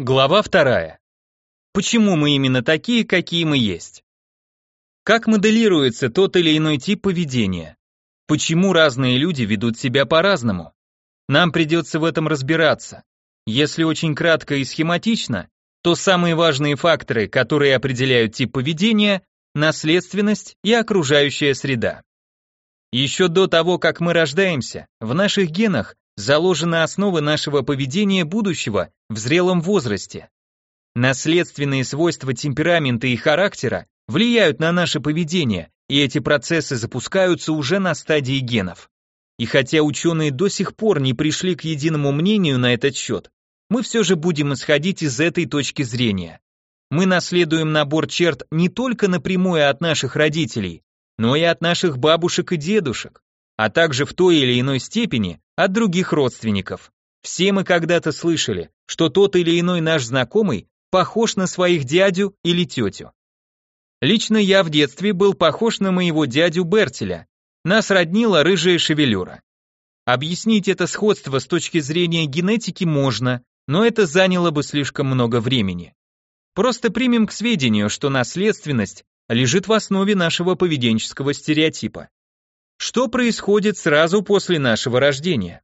Глава вторая. Почему мы именно такие, какие мы есть? Как моделируется тот или иной тип поведения? Почему разные люди ведут себя по-разному? Нам придется в этом разбираться. Если очень кратко и схематично, то самые важные факторы, которые определяют тип поведения, наследственность и окружающая среда. Еще до того, как мы рождаемся, в наших генах заложены основы нашего поведения будущего в зрелом возрасте. Наследственные свойства темперамента и характера влияют на наше поведение, и эти процессы запускаются уже на стадии генов. И хотя ученые до сих пор не пришли к единому мнению на этот счет, мы все же будем исходить из этой точки зрения. Мы наследуем набор черт не только напрямую от наших родителей, но и от наших бабушек и дедушек а также в той или иной степени от других родственников. Все мы когда-то слышали, что тот или иной наш знакомый похож на своих дядю или тетю. Лично я в детстве был похож на моего дядю Бертеля. Нас роднила рыжая шевелюра. Объяснить это сходство с точки зрения генетики можно, но это заняло бы слишком много времени. Просто примем к сведению, что наследственность лежит в основе нашего поведенческого стереотипа. Что происходит сразу после нашего рождения?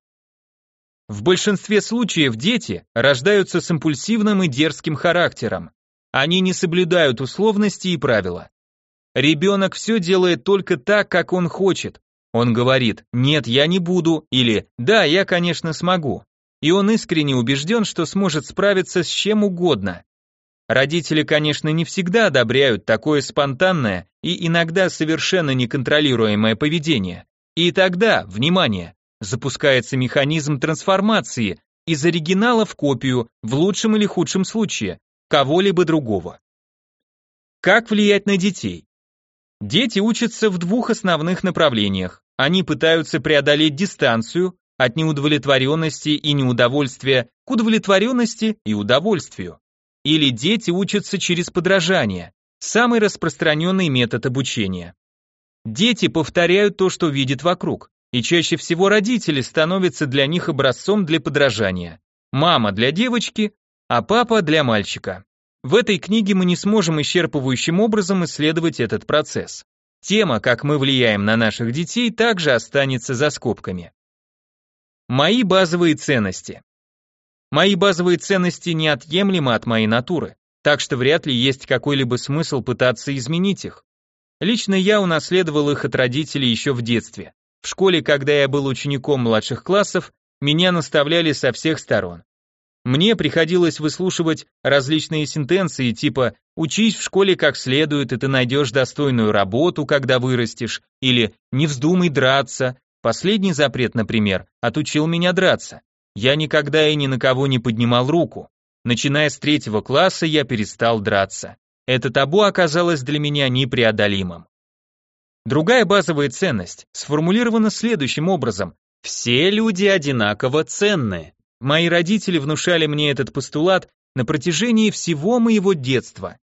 В большинстве случаев дети рождаются с импульсивным и дерзким характером. Они не соблюдают условности и правила. Ребенок все делает только так, как он хочет. Он говорит «нет, я не буду» или «да, я, конечно, смогу». И он искренне убежден, что сможет справиться с чем угодно. Родители, конечно, не всегда одобряют такое спонтанное и иногда совершенно неконтролируемое поведение. И тогда, внимание, запускается механизм трансформации из оригинала в копию в лучшем или худшем случае кого-либо другого. Как влиять на детей? Дети учатся в двух основных направлениях. Они пытаются преодолеть дистанцию от неудовлетворенности и неудовольствия к удовлетворенности и удовольствию. Или дети учатся через подражание, самый распространенный метод обучения. Дети повторяют то, что видят вокруг, и чаще всего родители становятся для них образцом для подражания. Мама для девочки, а папа для мальчика. В этой книге мы не сможем исчерпывающим образом исследовать этот процесс. Тема, как мы влияем на наших детей, также останется за скобками. Мои базовые ценности. Мои базовые ценности неотъемлемы от моей натуры, так что вряд ли есть какой-либо смысл пытаться изменить их. Лично я унаследовал их от родителей еще в детстве. В школе, когда я был учеником младших классов, меня наставляли со всех сторон. Мне приходилось выслушивать различные сентенции типа «учись в школе как следует, и ты найдешь достойную работу, когда вырастешь», или «не вздумай драться». Последний запрет, например, отучил меня драться. Я никогда и ни на кого не поднимал руку. Начиная с третьего класса я перестал драться. Это табу оказалось для меня непреодолимым. Другая базовая ценность сформулирована следующим образом. Все люди одинаково ценны. Мои родители внушали мне этот постулат на протяжении всего моего детства.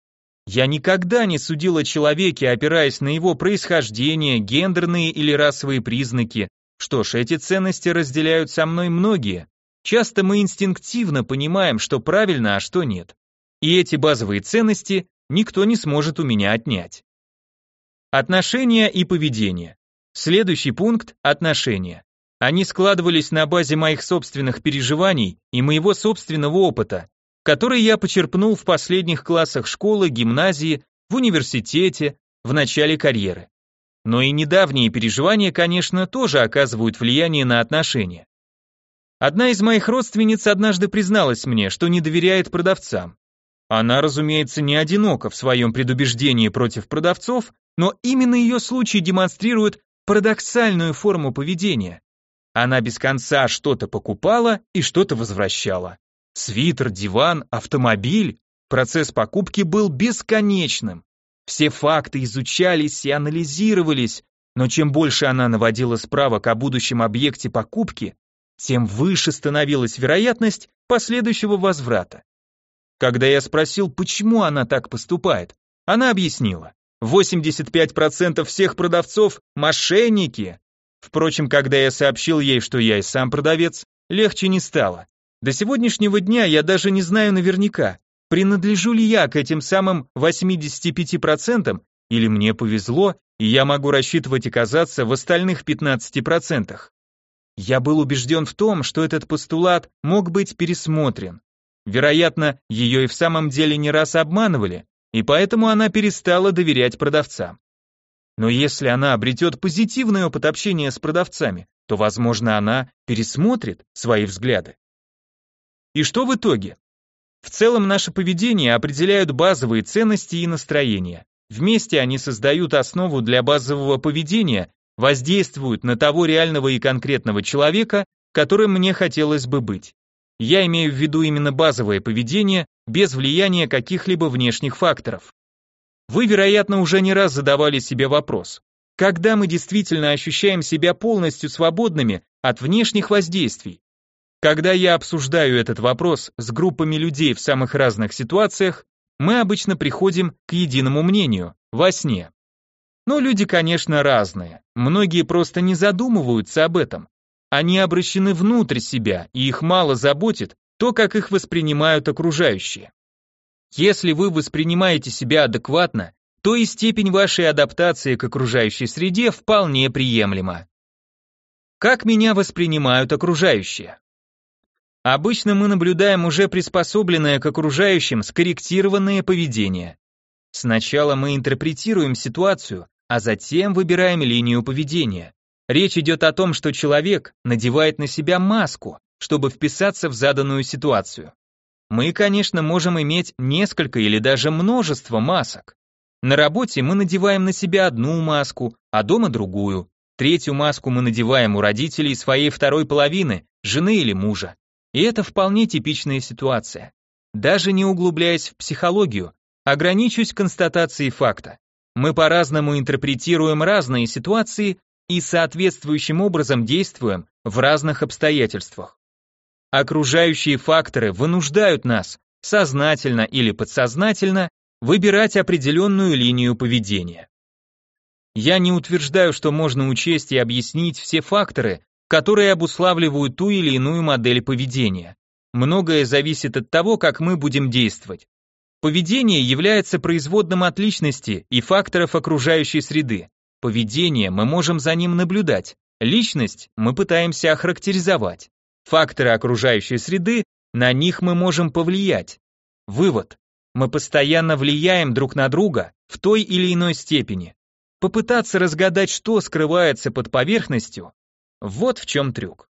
Я никогда не судил о человеке, опираясь на его происхождение, гендерные или расовые признаки. Что ж, эти ценности разделяют со мной многие. Часто мы инстинктивно понимаем, что правильно, а что нет. И эти базовые ценности никто не сможет у меня отнять. Отношения и поведение. Следующий пункт – отношения. Они складывались на базе моих собственных переживаний и моего собственного опыта, который я почерпнул в последних классах школы, гимназии, в университете, в начале карьеры. Но и недавние переживания, конечно, тоже оказывают влияние на отношения. Одна из моих родственниц однажды призналась мне, что не доверяет продавцам. Она, разумеется, не одинока в своем предубеждении против продавцов, но именно ее случай демонстрирует парадоксальную форму поведения. Она без конца что-то покупала и что-то возвращала. Свитер, диван, автомобиль. Процесс покупки был бесконечным. Все факты изучались и анализировались, но чем больше она наводила справок о будущем объекте покупки, тем выше становилась вероятность последующего возврата. Когда я спросил, почему она так поступает, она объяснила. 85% всех продавцов – мошенники. Впрочем, когда я сообщил ей, что я и сам продавец, легче не стало. До сегодняшнего дня я даже не знаю наверняка, принадлежу ли я к этим самым 85% или мне повезло, и я могу рассчитывать оказаться в остальных 15%. Я был убежден в том, что этот постулат мог быть пересмотрен. Вероятно, ее и в самом деле не раз обманывали, и поэтому она перестала доверять продавцам. Но если она обретет позитивный опыт общения с продавцами, то, возможно, она пересмотрит свои взгляды. И что в итоге? В целом наше поведение определяют базовые ценности и настроения. Вместе они создают основу для базового поведения, воздействуют на того реального и конкретного человека, которым мне хотелось бы быть. Я имею в виду именно базовое поведение, без влияния каких-либо внешних факторов. Вы, вероятно, уже не раз задавали себе вопрос, когда мы действительно ощущаем себя полностью свободными от внешних воздействий? Когда я обсуждаю этот вопрос с группами людей в самых разных ситуациях, мы обычно приходим к единому мнению – во сне. Но люди, конечно, разные. Многие просто не задумываются об этом. Они обращены внутрь себя, и их мало заботит то, как их воспринимают окружающие. Если вы воспринимаете себя адекватно, то и степень вашей адаптации к окружающей среде вполне приемлема. Как меня воспринимают окружающие? Обычно мы наблюдаем уже приспособленное к окружающим скорректированное поведение. Сначала мы интерпретируем ситуацию, а затем выбираем линию поведения. Речь идет о том, что человек надевает на себя маску, чтобы вписаться в заданную ситуацию. Мы, конечно, можем иметь несколько или даже множество масок. На работе мы надеваем на себя одну маску, а дома другую. Третью маску мы надеваем у родителей своей второй половины, жены или мужа. И это вполне типичная ситуация. Даже не углубляясь в психологию, ограничусь констатацией факта. Мы по-разному интерпретируем разные ситуации и соответствующим образом действуем в разных обстоятельствах. Окружающие факторы вынуждают нас, сознательно или подсознательно, выбирать определенную линию поведения. Я не утверждаю, что можно учесть и объяснить все факторы, которые обуславливают ту или иную модель поведения. Многое зависит от того, как мы будем действовать. Поведение является производным от личности и факторов окружающей среды. Поведение мы можем за ним наблюдать, личность мы пытаемся охарактеризовать. Факторы окружающей среды, на них мы можем повлиять. Вывод. Мы постоянно влияем друг на друга в той или иной степени. Попытаться разгадать, что скрывается под поверхностью, вот в чем трюк.